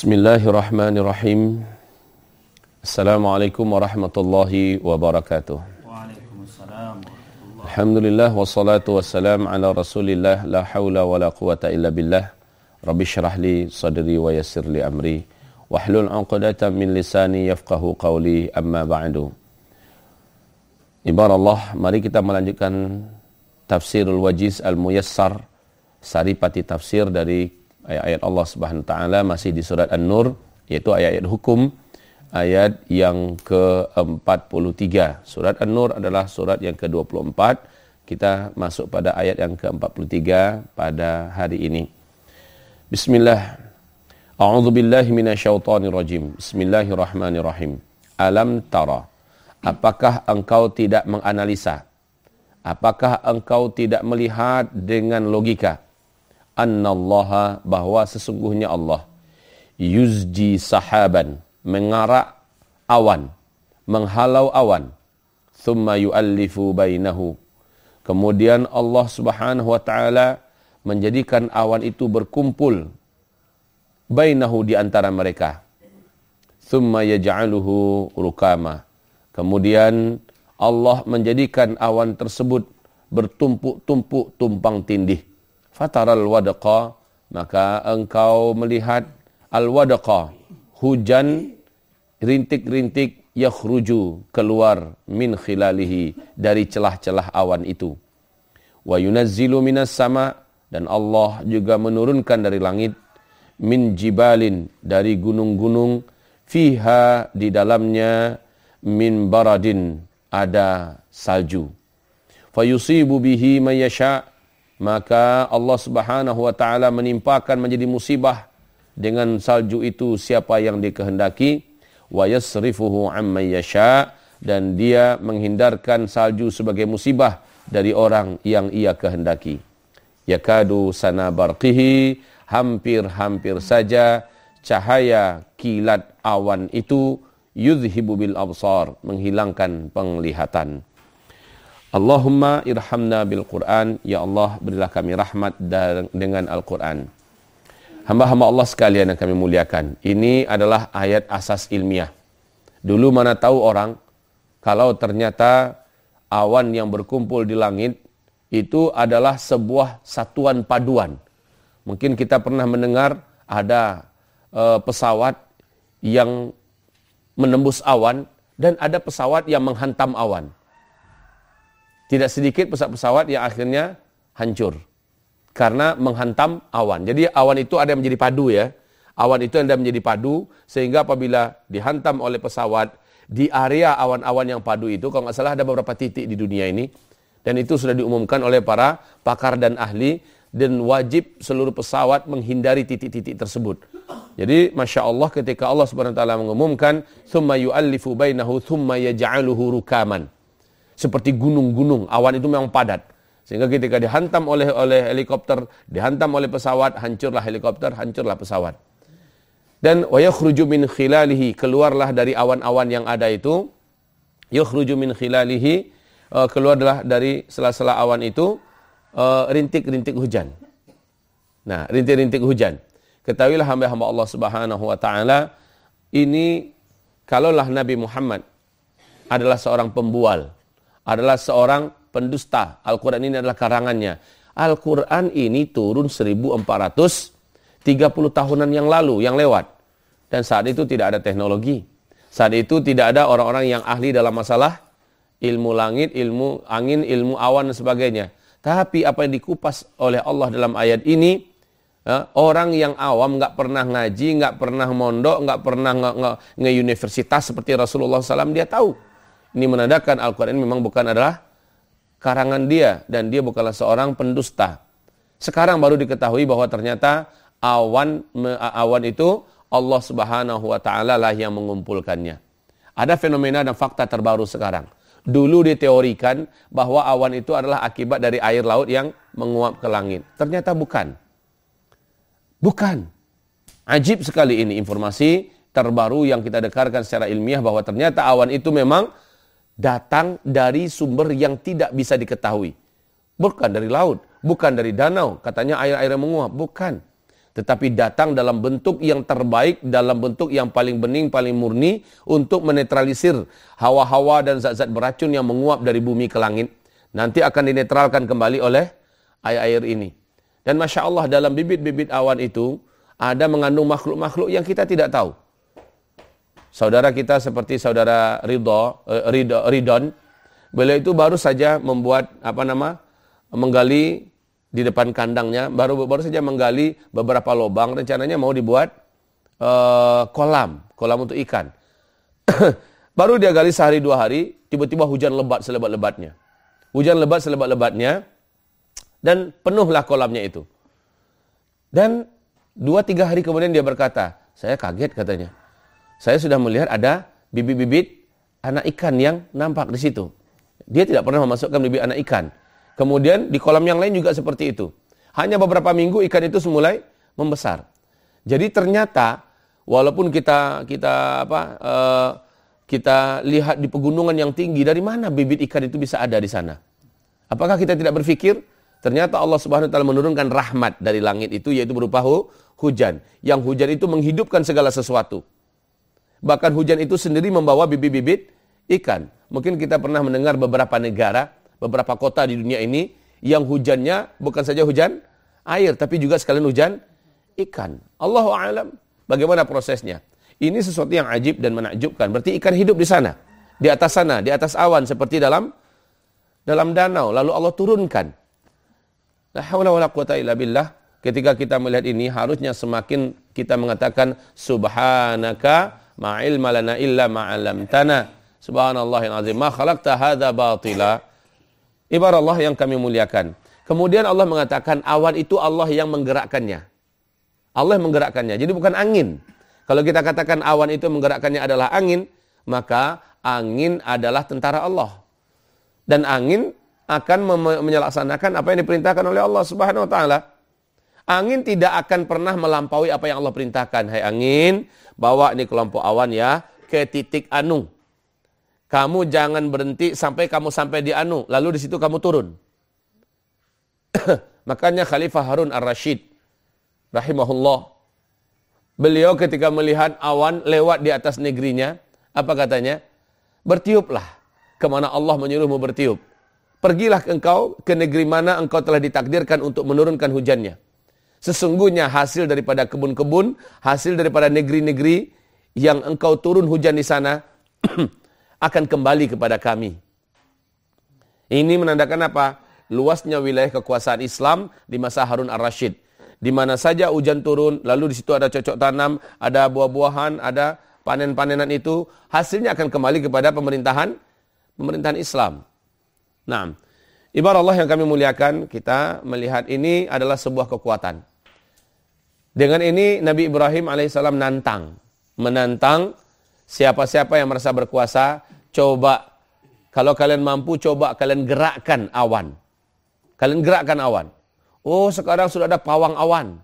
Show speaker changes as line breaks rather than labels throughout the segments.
Bismillahirrahmanirrahim. Assalamualaikum warahmatullahi wabarakatuh.
Waalaikumsalam.
Alhamdulillah wassalatu wassalam ala Rasulillah la haula wala quwata illa billah. Rabbi syrah li sadri wa yassir li amri wahlul 'uqdatam min lisani yafqahu qawli amma ba'du. Ibarat Allah, mari kita melanjutkan tafsirul wajiz al-muyassar saripati tafsir dari ayat-ayat Allah Subhanahu taala masih di surat An-Nur yaitu ayat-ayat hukum ayat yang ke-43. Surat An-Nur adalah surat yang ke-24. Kita masuk pada ayat yang ke-43 pada hari ini. Bismillah. A'udzu billahi minasyaitonir rajim. Bismillahirrahmanirrahim. Alam tara? Apakah engkau tidak menganalisa? Apakah engkau tidak melihat dengan logika? Annallaha bahwa sesungguhnya Allah yuzji sahaban mengarak awan menghalau awan thumma yuallifu bainahu. Kemudian Allah Subhanahu wa taala menjadikan awan itu berkumpul bainahu di antara mereka. Thumma yaj'aluhu rukama. Kemudian Allah menjadikan awan tersebut bertumpuk-tumpuk tumpang tindih fataral wadaqa maka engkau melihat al wadaqa hujan rintik-rintik yakhruju keluar min khilalihi dari celah-celah awan itu. Wa yunazzilu minas sama dan Allah juga menurunkan dari langit min jibalin dari gunung-gunung fiha di dalamnya min baradin ada salju. Fayusibu bihi mayasha maka Allah Subhanahu wa taala menimpakan menjadi musibah dengan salju itu siapa yang dikehendaki. Wa yasrifuhu amma yasha dan dia menghindarkan salju sebagai musibah dari orang yang ia kehendaki. Yakadu sana barqihi hampir-hampir saja cahaya kilat awan itu yudhibu bil absar menghilangkan penglihatan Allahumma irhamna bil Quran. Ya Allah, berilah kami rahmat dengan Al-Quran. Hamba-hamba Allah sekalian yang kami muliakan. Ini adalah ayat asas ilmiah. Dulu mana tahu orang, kalau ternyata awan yang berkumpul di langit, itu adalah sebuah satuan paduan. Mungkin kita pernah mendengar ada uh, pesawat yang menembus awan, dan ada pesawat yang menghantam awan. Tidak sedikit pesawat-pesawat yang akhirnya hancur. Karena menghantam awan. Jadi awan itu ada yang menjadi padu ya. Awan itu ada menjadi padu. Sehingga apabila dihantam oleh pesawat di area awan-awan yang padu itu. Kalau nggak salah ada beberapa titik di dunia ini. Dan itu sudah diumumkan oleh para pakar dan ahli. Dan wajib seluruh pesawat menghindari titik-titik tersebut. Jadi Masya Allah ketika Allah SWT mengumumkan. Thumma yu'allifu bainahu thumma yaja'aluhu rukaman seperti gunung-gunung. Awan itu memang padat. Sehingga ketika dihantam oleh oleh helikopter, dihantam oleh pesawat, hancurlah helikopter, hancurlah pesawat. Dan wa yakhruju min khilalihi, keluarlah dari awan-awan yang ada itu, yakhruju min khilalihi, uh, keluarlah dari sela-sela awan itu uh, rintik-rintik hujan. Nah, rintik-rintik hujan. Ketahuilah hamba-hamba Allah Subhanahu wa taala, ini kalaulah Nabi Muhammad adalah seorang pembual, adalah seorang pendusta. Al-Quran ini adalah karangannya. Al-Quran ini turun 1430 tahunan yang lalu, yang lewat. Dan saat itu tidak ada teknologi. Saat itu tidak ada orang-orang yang ahli dalam masalah ilmu langit, ilmu angin, ilmu awan dan sebagainya. Tapi apa yang dikupas oleh Allah dalam ayat ini, ya, orang yang awam nggak pernah ngaji, nggak pernah mondok, nggak pernah nge-universitas seperti Rasulullah SAW, dia tahu ini menandakan Al-Quran memang bukan adalah karangan dia dan dia bukanlah seorang pendusta. Sekarang baru diketahui bahwa ternyata awan awan itu Allah Subhanahu wa taala lah yang mengumpulkannya. Ada fenomena dan fakta terbaru sekarang. Dulu diteorikan bahwa awan itu adalah akibat dari air laut yang menguap ke langit. Ternyata bukan. Bukan. Ajib sekali ini informasi terbaru yang kita dekarkan secara ilmiah bahwa ternyata awan itu memang datang dari sumber yang tidak bisa diketahui. Bukan dari laut, bukan dari danau, katanya air-air yang menguap, bukan. tetapi datang dalam bentuk yang terbaik, dalam bentuk yang paling bening, paling murni untuk menetralisir hawa-hawa dan zat-zat beracun yang menguap dari bumi ke langit. Nanti akan dinetralkan kembali oleh air-air ini. Dan Masya Allah dalam bibit-bibit awan itu ada mengandung makhluk-makhluk yang kita tidak tahu. Saudara kita seperti saudara Ridho, eh, Ridho, Ridon, beliau itu baru saja membuat apa nama menggali di depan kandangnya baru baru saja menggali beberapa lubang rencananya mau dibuat uh, kolam kolam untuk ikan. Baru dia gali sehari dua hari tiba-tiba hujan lebat selebat-lebatnya. Hujan lebat selebat-lebatnya dan penuhlah kolamnya itu. Dan dua tiga hari kemudian dia berkata saya kaget katanya saya sudah melihat ada bibit-bibit anak ikan yang nampak di situ dia tidak pernah memasukkan bibit anak ikan Kemudian di kolam yang lain juga seperti itu. Hanya beberapa minggu ikan itu mulai membesar. Jadi ternyata walaupun kita kita apa uh, kita lihat di pegunungan yang tinggi dari mana bibit ikan itu bisa ada di sana? Apakah kita tidak berpikir ternyata Allah Subhanahu wa taala menurunkan rahmat dari langit itu yaitu berupa hu, hujan. Yang hujan itu menghidupkan segala sesuatu. Bahkan hujan itu sendiri membawa bibit-bibit ikan. Mungkin kita pernah mendengar beberapa negara beberapa kota di dunia ini yang hujannya bukan saja hujan air tapi juga sekalian hujan ikan. Allahu a'lam. Bagaimana prosesnya? Ini sesuatu yang ajib dan menakjubkan. Berarti ikan hidup di sana, di atas sana, di atas awan seperti dalam dalam danau. Lalu Allah turunkan. La haula wala quwata illa billah. Ketika kita melihat ini harusnya semakin kita mengatakan subhanaka ma ilma lana illa ma 'allamtana. Subhanallahil azim. Ma khalaqta batila. Ibarat Allah yang kami muliakan. Kemudian Allah mengatakan awan itu Allah yang menggerakkannya. Allah yang menggerakkannya. Jadi bukan angin. Kalau kita katakan awan itu menggerakkannya adalah angin, maka angin adalah tentara Allah. Dan angin akan menyelaksanakan apa yang diperintahkan oleh Allah Subhanahu wa taala. Angin tidak akan pernah melampaui apa yang Allah perintahkan. Hai angin, bawa ini kelompok awan ya ke titik anu kamu jangan berhenti sampai kamu sampai di Anu, lalu di situ kamu turun. Makanya Khalifah Harun ar-Rashid rahimahullah beliau ketika melihat awan lewat di atas negerinya, apa katanya? Bertiuplah ke mana Allah menyuruhmu bertiup. Pergilah engkau ke negeri mana engkau telah ditakdirkan untuk menurunkan hujannya. Sesungguhnya hasil daripada kebun-kebun, hasil daripada negeri-negeri yang engkau turun hujan di sana, akan kembali kepada kami. Ini menandakan apa? Luasnya wilayah kekuasaan Islam di masa Harun ar-Rashid. Di mana saja hujan turun, lalu di situ ada cocok tanam, ada buah-buahan, ada panen-panenan itu, hasilnya akan kembali kepada pemerintahan pemerintahan Islam. Nah, ibarat Allah yang kami muliakan, kita melihat ini adalah sebuah kekuatan. Dengan ini Nabi Ibrahim alaihissalam nantang, menantang Siapa-siapa yang merasa berkuasa, coba kalau kalian mampu coba kalian gerakkan awan. Kalian gerakkan awan. Oh, sekarang sudah ada pawang awan.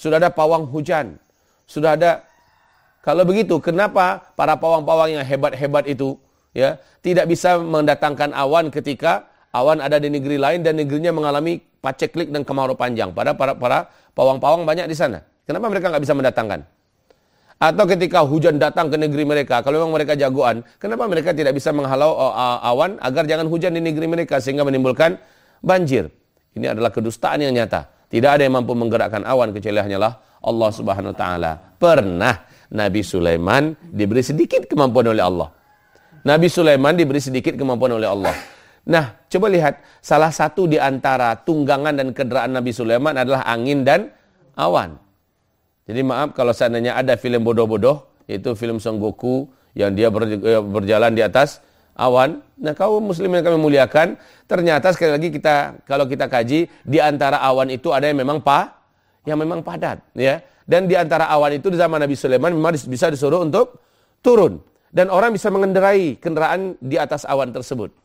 Sudah ada pawang hujan. Sudah ada kalau begitu, kenapa para pawang-pawang yang hebat-hebat itu ya tidak bisa mendatangkan awan ketika awan ada di negeri lain dan negerinya mengalami paceklik dan kemarau panjang. Pada para para pawang-pawang banyak di sana. Kenapa mereka nggak bisa mendatangkan? Atau ketika hujan datang ke negeri mereka, kalau memang mereka jagoan, kenapa mereka tidak bisa menghalau uh, awan agar jangan hujan di negeri mereka sehingga menimbulkan banjir? Ini adalah kedustaan yang nyata. Tidak ada yang mampu menggerakkan awan kecuali hanyalah Allah Subhanahu wa taala. Pernah Nabi Sulaiman diberi sedikit kemampuan oleh Allah. Nabi Sulaiman diberi sedikit kemampuan oleh Allah. Nah, coba lihat salah satu di antara tunggangan dan kendaraan Nabi Sulaiman adalah angin dan awan. Jadi maaf kalau seandainya ada film bodoh-bodoh, itu film Son Goku yang dia eh, berjalan di atas awan. Nah, kaum muslim yang kami muliakan, ternyata sekali lagi kita kalau kita kaji di antara awan itu ada yang memang pa yang memang padat, ya. Dan di antara awan itu di zaman Nabi Sulaiman memang bisa disuruh untuk turun dan orang bisa mengendarai kendaraan di atas awan tersebut.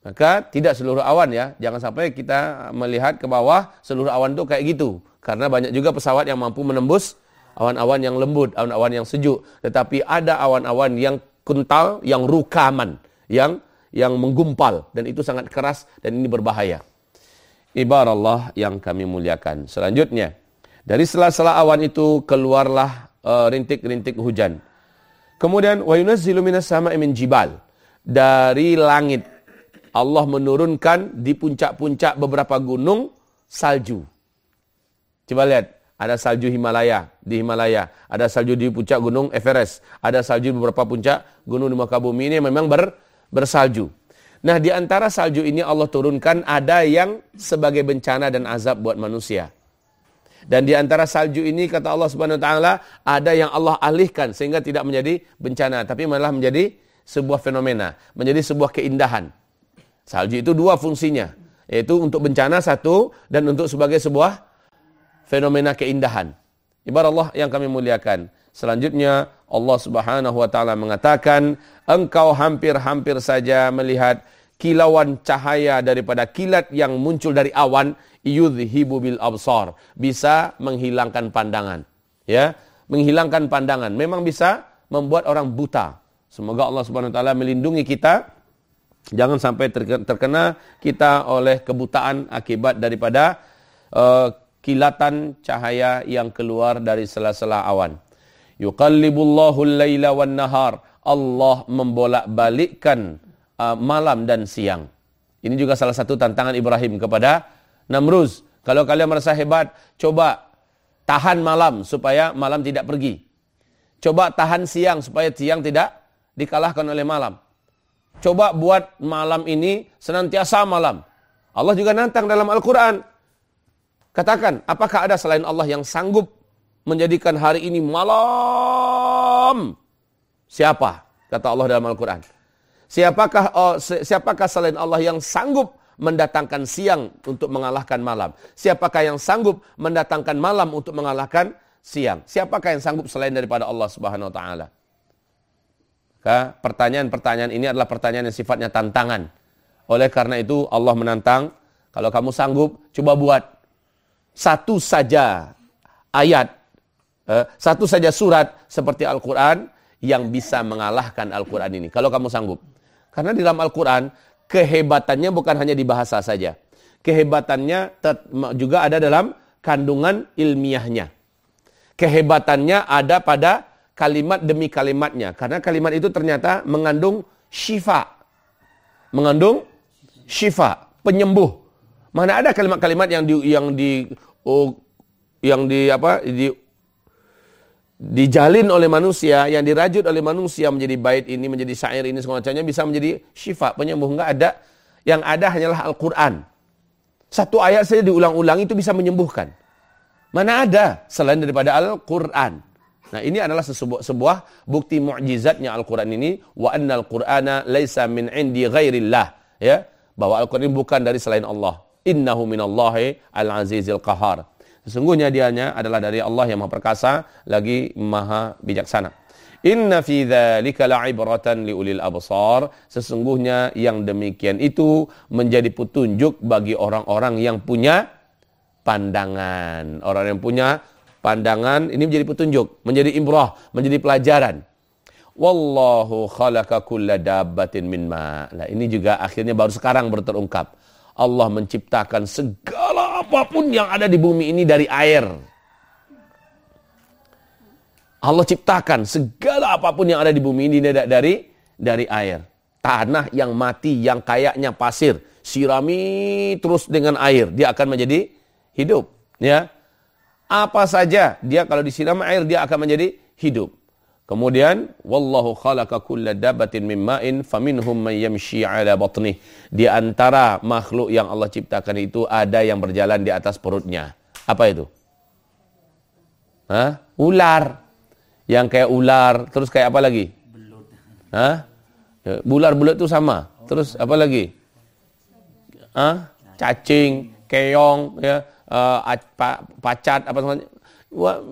Maka tidak seluruh awan ya, jangan sampai kita melihat ke bawah seluruh awan itu kayak gitu. Karena banyak juga pesawat yang mampu menembus awan-awan yang lembut, awan-awan yang sejuk. Tetapi ada awan-awan yang kental, yang rukaman, yang yang menggumpal dan itu sangat keras dan ini berbahaya. Ibarat Allah yang kami muliakan. Selanjutnya, Dari sela-sela awan itu keluarlah uh, rintik-rintik uh, hujan. Kemudian wa yunazzilu minas sama'i min jibal. Dari langit Allah menurunkan di puncak-puncak beberapa gunung salju. Coba lihat, ada salju Himalaya di Himalaya, ada salju di puncak gunung Everest, ada salju di beberapa puncak gunung di muka bumi ini memang ber, bersalju. Nah, di antara salju ini Allah turunkan ada yang sebagai bencana dan azab buat manusia. Dan di antara salju ini kata Allah Subhanahu wa taala ada yang Allah alihkan sehingga tidak menjadi bencana tapi malah menjadi sebuah fenomena, menjadi sebuah keindahan. Salju itu dua fungsinya, yaitu untuk bencana satu dan untuk sebagai sebuah fenomena keindahan. Ibarat Allah yang kami muliakan. Selanjutnya Allah Subhanahu wa taala mengatakan, engkau hampir-hampir saja melihat kilauan cahaya daripada kilat yang muncul dari awan yudhibu bil absar, bisa menghilangkan pandangan. Ya, menghilangkan pandangan memang bisa membuat orang buta. Semoga Allah Subhanahu wa taala melindungi kita jangan sampai terkena kita oleh kebutaan akibat daripada uh, kilatan cahaya yang keluar dari sela-sela awan. Yuqallibullahu al-laila nahar. Allah membolak-balikkan uh, malam dan siang. Ini juga salah satu tantangan Ibrahim kepada Namruz. Kalau kalian merasa hebat, coba tahan malam supaya malam tidak pergi. Coba tahan siang supaya siang tidak dikalahkan oleh malam. Coba buat malam ini senantiasa malam. Allah juga nantang dalam Al-Quran. Katakan, apakah ada selain Allah yang sanggup menjadikan hari ini malam? Siapa? Kata Allah dalam Al-Quran. Siapakah oh, siapakah selain Allah yang sanggup mendatangkan siang untuk mengalahkan malam? Siapakah yang sanggup mendatangkan malam untuk mengalahkan siang? Siapakah yang sanggup selain daripada Allah Subhanahu wa taala? Pertanyaan-pertanyaan ini adalah pertanyaan yang sifatnya tantangan. Oleh karena itu Allah menantang, kalau kamu sanggup, coba buat satu saja ayat, eh, satu saja surat seperti Al-Quran yang bisa mengalahkan Al-Quran ini. Kalau kamu sanggup. Karena di dalam Al-Quran, kehebatannya bukan hanya di bahasa saja. Kehebatannya juga ada dalam kandungan ilmiahnya. Kehebatannya ada pada kalimat demi kalimatnya. Karena kalimat itu ternyata mengandung syifa. Mengandung syifa, penyembuh. Mana ada kalimat-kalimat yang di yang di oh, yang di apa di dijalin oleh manusia, yang dirajut oleh manusia menjadi bait ini, menjadi syair ini semacamnya bisa menjadi syifa, penyembuh. Enggak ada. Yang ada hanyalah Al-Qur'an. Satu ayat saja diulang-ulang itu bisa menyembuhkan. Mana ada selain daripada Al-Qur'an. Nah, ini adalah sebuah, sebuah bukti mukjizatnya Al-Qur'an ini wa annal Qur'ana laisa min indi ghairillah, ya. Bahwa Al-Qur'an ini bukan dari selain Allah. Innahu minallahi al-azizil qahar. Sesungguhnya dianya adalah dari Allah yang maha perkasa lagi maha bijaksana. Inna fi dzalika la'ibratan liulil absar. Sesungguhnya yang demikian itu menjadi petunjuk bagi orang-orang yang punya pandangan. Orang yang punya pandangan ini menjadi petunjuk, menjadi imrah, menjadi pelajaran. Wallahu khalaqa kulla dabbatin min ma. Nah, ini juga akhirnya baru sekarang berterungkap. Allah menciptakan segala apa pun yang ada di bumi ini dari air. Allah ciptakan segala apa pun yang ada di bumi ini dari dari air. Tanah yang mati, yang kayaknya pasir, sirami terus dengan air, dia akan menjadi hidup, ya. Apa saja dia kalau disiram air dia akan menjadi hidup. Kemudian wallahu khalaqa kulla dabatin min ma'in faminhum man yamshi 'ala batnih. Di antara makhluk yang Allah ciptakan itu ada yang berjalan di atas perutnya. Apa itu? Hah? Ular. Yang kayak ular, terus kayak apa lagi? Belut. Hah? Ya, bular-bulat itu sama. Terus apa lagi? Hah? Cacing, keong, ya, uh, pacat apa namanya?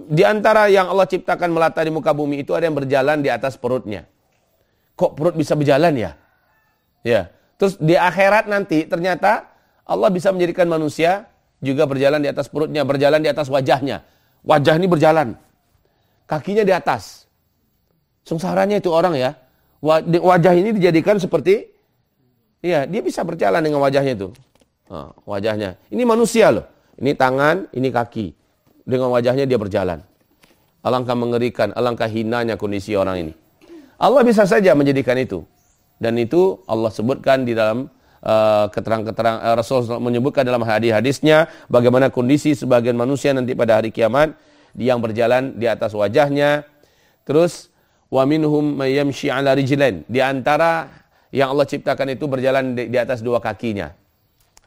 Di antara yang Allah ciptakan melata di muka bumi itu ada yang berjalan di atas perutnya. Kok perut bisa berjalan ya? Ya. Terus di akhirat nanti ternyata Allah bisa menjadikan manusia juga berjalan di atas perutnya, berjalan di atas wajahnya. Wajah ini berjalan. Kakinya di atas. Sengsaranya itu orang ya. Wajah ini dijadikan seperti Iya, dia bisa berjalan dengan wajahnya itu. Nah, wajahnya. Ini manusia loh. Ini tangan, ini kaki dengan wajahnya dia berjalan. Alangkah mengerikan, alangkah hinanya kondisi orang ini. Allah bisa saja menjadikan itu. Dan itu Allah sebutkan di dalam uh, keterangan-keterangan uh, Rasul menyebutkan dalam hadis-hadisnya bagaimana kondisi sebagian manusia nanti pada hari kiamat yang berjalan di atas wajahnya. Terus wa minhum mayyamshi ala rijlain. Di antara yang Allah ciptakan itu berjalan di, di atas dua kakinya.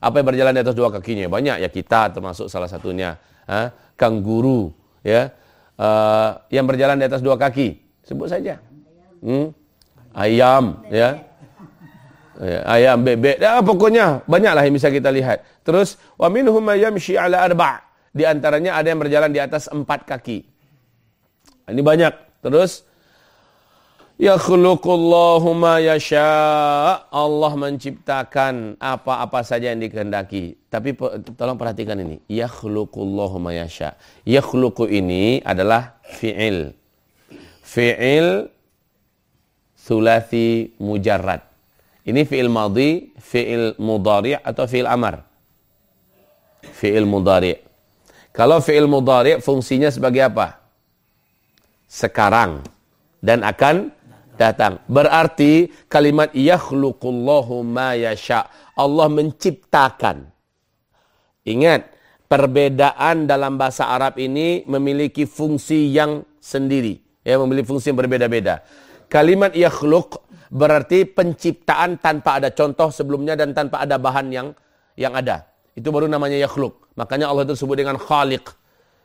Apa yang berjalan di atas dua kakinya? Banyak ya kita termasuk salah satunya. Ha? Kangguru ya. Uh, yang berjalan di atas dua kaki. Sebut saja. Hmm? Ayam ya. ya ayam, bebek, ya, pokoknya banyaklah yang bisa kita lihat. Terus wa minhum yamshi ala arba'. Di antaranya ada yang berjalan di atas empat kaki. Ini banyak. Terus Yakhluqullahu ma yasha. Allah menciptakan apa-apa saja yang dikehendaki. Tapi tolong perhatikan ini. Yakhluqullahu ma yasha. Yakhluqu ini adalah fi'il. Fi'il thulathi mujarrad. Ini fi'il madhi, fi'il mudari' atau fi'il amar. Fi'il mudari'. Kalau fi'il mudari' fungsinya sebagai apa? Sekarang dan akan datang. Berarti kalimat yakhluqullahu ma yasha. Allah menciptakan. Ingat, perbedaan dalam bahasa Arab ini memiliki fungsi yang sendiri. Ya, memiliki fungsi yang berbeda-beda. Kalimat yakhluq berarti penciptaan tanpa ada contoh sebelumnya dan tanpa ada bahan yang yang ada. Itu baru namanya yakhluq. Makanya Allah itu sebut dengan khaliq.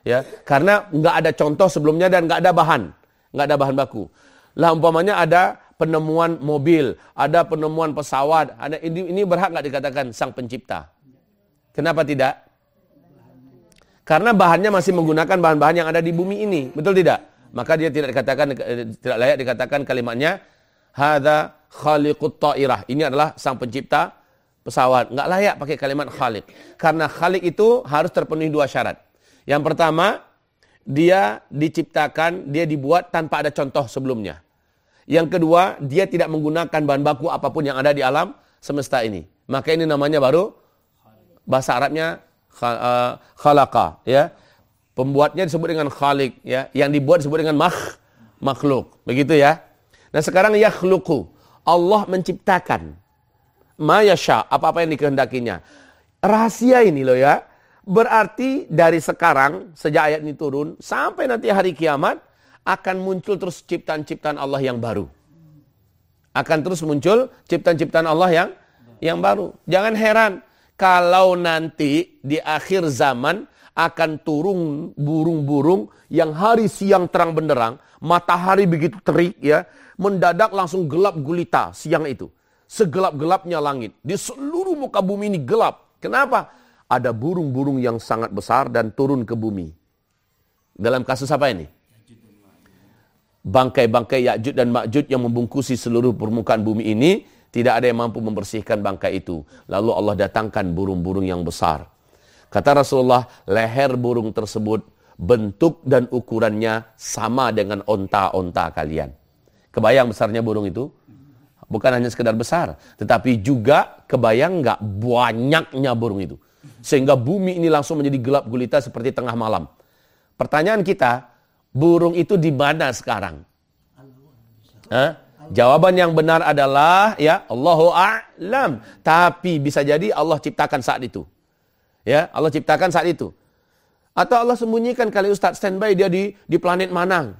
Ya, karena nggak ada contoh sebelumnya dan nggak ada bahan, nggak ada bahan baku. Lah umpamanya ada penemuan mobil, ada penemuan pesawat, ada ini, ini berhak nggak dikatakan sang pencipta? Kenapa tidak? Karena bahannya masih menggunakan bahan-bahan yang ada di bumi ini, betul tidak? Maka dia tidak dikatakan tidak layak dikatakan kalimatnya hadza khaliqut ta'irah. Ini adalah sang pencipta pesawat. Nggak layak pakai kalimat khaliq. Karena khaliq itu harus terpenuhi dua syarat. Yang pertama, dia diciptakan, dia dibuat tanpa ada contoh sebelumnya. Yang kedua, dia tidak menggunakan bahan baku apa pun yang ada di alam semesta ini. Maka ini namanya baru bahasa Arabnya uh, khalaqa ya. Pembuatnya disebut dengan khalik ya, yang dibuat disebut dengan makh makhluk. Begitu ya. Nah, sekarang yakhluqu. Allah menciptakan ma yasha, apa-apa yang dikehendakinya. Rahasia ini loh ya. Berarti dari sekarang sejak ayat ini turun sampai nanti hari kiamat akan muncul terus ciptaan-ciptaan Allah yang baru. Akan terus muncul ciptaan-ciptaan Allah yang yang baru. Jangan heran kalau nanti di akhir zaman akan turun burung-burung yang hari siang terang benderang, matahari begitu terik ya, mendadak langsung gelap gulita siang itu. Segelap-gelapnya langit. Di seluruh muka bumi ini gelap. Kenapa? Ada burung-burung yang sangat besar dan turun ke bumi. Dalam kasus apa ini? Bangkai-bangkai Ya'juj dan Ma'juj yang membungkusi seluruh permukaan bumi ini, tidak ada yang mampu membersihkan bangkai itu. Lalu Allah datangkan burung-burung yang besar. Kata Rasulullah, leher burung tersebut bentuk dan ukurannya sama dengan onta-onta kalian. Kebayang besarnya burung itu? Bukan hanya sekedar besar, tetapi juga kebayang nggak banyaknya burung itu. Sehingga bumi ini langsung menjadi gelap gulita seperti tengah malam. Pertanyaan kita, burung itu di mana sekarang? Hah? Jawaban yang benar adalah ya Allahu a'lam. Tapi bisa jadi Allah ciptakan saat itu. Ya, Allah ciptakan saat itu. Atau Allah sembunyikan kali Ustaz standby dia di di planet mana?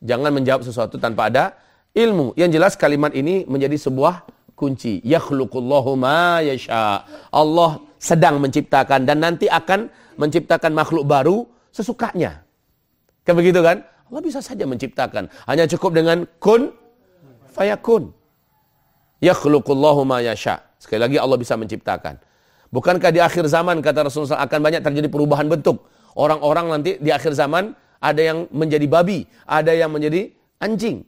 Jangan menjawab sesuatu tanpa ada ilmu. Yang jelas kalimat ini menjadi sebuah kunci. Yakhluqullahu ma yasha. Allah sedang menciptakan dan nanti akan menciptakan makhluk baru sesukanya. Kan begitu kan? Allah bisa saja menciptakan. Hanya cukup dengan kun fayakun. Yakhluqullahu ma yasha. Sekali lagi Allah bisa menciptakan. Bukankah di akhir zaman kata Rasulullah akan banyak terjadi perubahan bentuk. Orang-orang nanti di akhir zaman ada yang menjadi babi, ada yang menjadi anjing.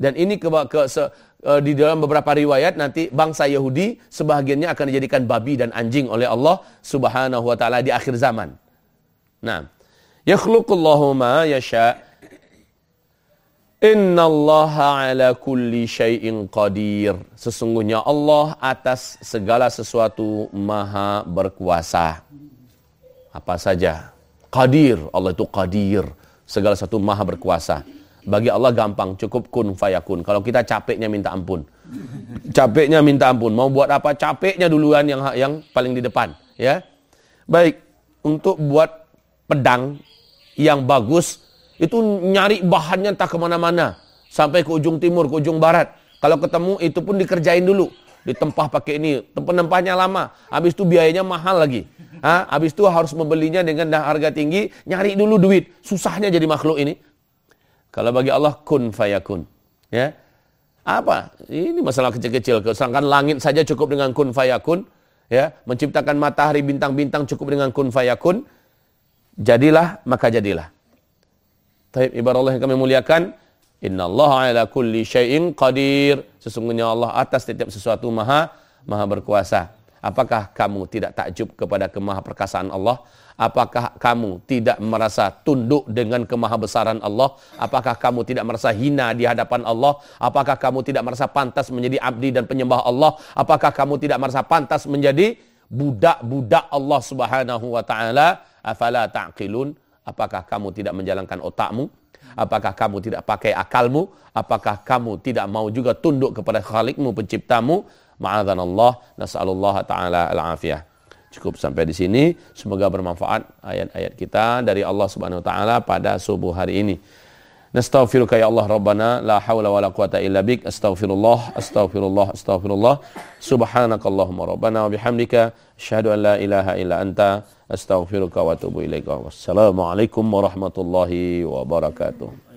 Dan ini ke, ke se, uh, di dalam beberapa riwayat nanti bangsa Yahudi sebahagiannya akan dijadikan babi dan anjing oleh Allah Subhanahu wa taala di akhir zaman. Nah, Yakhluqullahu ma yasha. Innallaha ala kulli syai'in qadir. Sesungguhnya Allah atas segala sesuatu maha berkuasa. Apa saja. Qadir, Allah itu qadir. Segala satu maha berkuasa. Bagi Allah gampang, cukup kun fayakun. Kalau kita capeknya minta ampun. Capeknya minta ampun. Mau buat apa? Capeknya duluan yang yang paling di depan, ya. Baik, untuk buat pedang yang bagus itu nyari bahannya entah ke mana-mana sampai ke ujung timur, ke ujung barat. Kalau ketemu itu pun dikerjain dulu ditempah pakai ini, penempahnya lama, habis itu biayanya mahal lagi. Ha? Habis itu harus membelinya dengan harga tinggi, nyari dulu duit. Susahnya jadi makhluk ini. Kalau bagi Allah kun fayakun. Ya. Apa? Ini masalah kecil-kecil. Sedangkan langit saja cukup dengan kun fayakun. Ya, menciptakan matahari bintang-bintang cukup dengan kun fayakun. Jadilah maka jadilah. Taib ibarat Allah yang kami muliakan, Inna Allah ala kulli syai'in qadir. Sesungguhnya Allah atas setiap sesuatu maha, maha berkuasa. Apakah kamu tidak takjub kepada kemaha perkasaan Allah? Apakah kamu tidak merasa tunduk dengan kemaha besaran Allah? Apakah kamu tidak merasa hina di hadapan Allah? Apakah kamu tidak merasa pantas menjadi abdi dan penyembah Allah? Apakah kamu tidak merasa pantas menjadi budak-budak Allah Subhanahu wa taala? Afala ta'qilun? Apakah kamu tidak menjalankan otakmu? Apakah kamu tidak pakai akalmu? Apakah kamu tidak mau juga tunduk kepada Khalikmu, penciptamu? Allah, nas'alullah ta'ala al-afiyah. Cukup sampai di sini. Semoga bermanfaat ayat-ayat kita dari Allah Subhanahu wa taala pada subuh hari ini. Nastaghfiruka ya Allah Rabbana la haula wala quwata illa bik. Astaghfirullah, astaghfirullah, astaghfirullah. Subhanakallahumma rabbana wa bihamdika asyhadu an la ilaha illa anta astaghfiruka wa atubu ilaika. Wassalamualaikum warahmatullahi wabarakatuh.